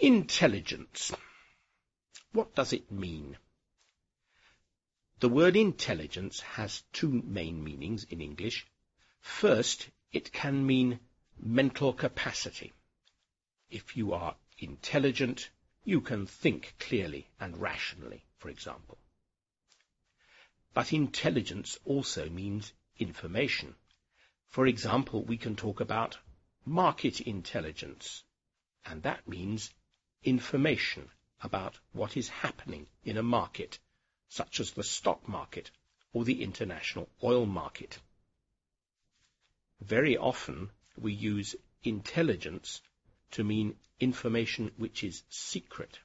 Intelligence. What does it mean? The word intelligence has two main meanings in English. First, it can mean mental capacity. If you are intelligent, you can think clearly and rationally, for example. But intelligence also means information. For example, we can talk about market intelligence, and that means information about what is happening in a market, such as the stock market or the international oil market. Very often we use intelligence to mean information which is secret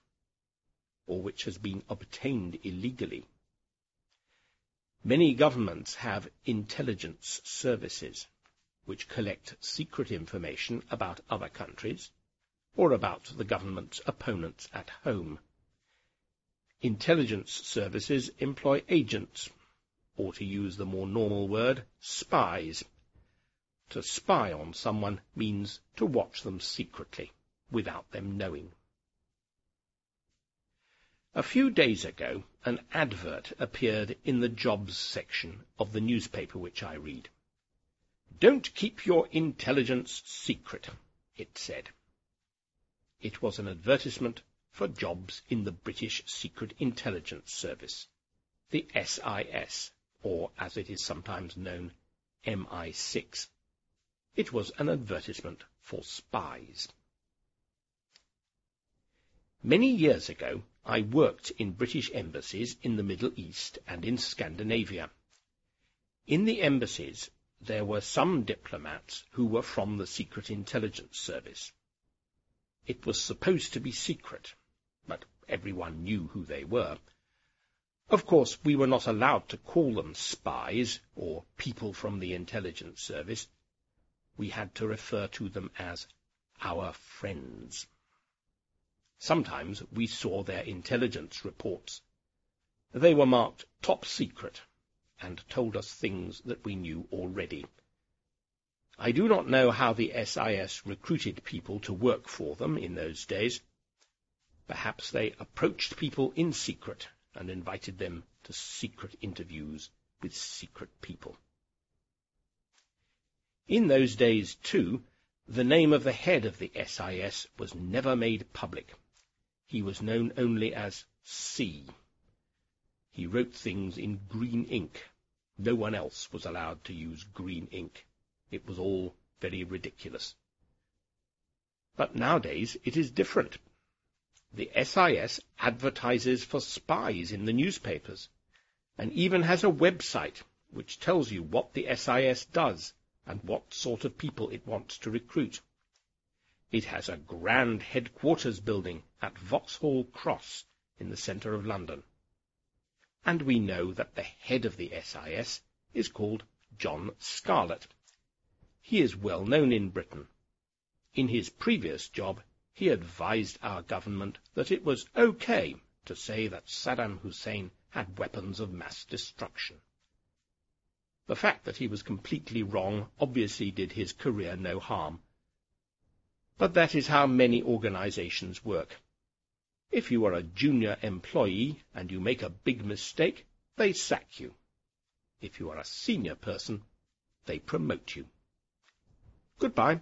or which has been obtained illegally. Many governments have intelligence services which collect secret information about other countries or about the government's opponents at home. Intelligence services employ agents, or to use the more normal word, spies. To spy on someone means to watch them secretly, without them knowing. A few days ago, an advert appeared in the jobs section of the newspaper which I read. Don't keep your intelligence secret, it said. It was an advertisement for jobs in the British Secret Intelligence Service, the SIS, or as it is sometimes known, MI6. It was an advertisement for spies. Many years ago, I worked in British embassies in the Middle East and in Scandinavia. In the embassies, there were some diplomats who were from the Secret Intelligence Service. It was supposed to be secret, but everyone knew who they were. Of course, we were not allowed to call them spies or people from the intelligence service. We had to refer to them as our friends. Sometimes we saw their intelligence reports. They were marked top secret and told us things that we knew already. I do not know how the SIS recruited people to work for them in those days. Perhaps they approached people in secret and invited them to secret interviews with secret people. In those days, too, the name of the head of the SIS was never made public. He was known only as C. He wrote things in green ink. No one else was allowed to use green ink. It was all very ridiculous. But nowadays it is different. The SIS advertises for spies in the newspapers, and even has a website which tells you what the SIS does and what sort of people it wants to recruit. It has a grand headquarters building at Vauxhall Cross in the centre of London and we know that the head of the SIS is called John Scarlett. He is well known in Britain. In his previous job, he advised our government that it was okay to say that Saddam Hussein had weapons of mass destruction. The fact that he was completely wrong obviously did his career no harm. But that is how many organizations work. If you are a junior employee and you make a big mistake, they sack you. If you are a senior person, they promote you. Goodbye.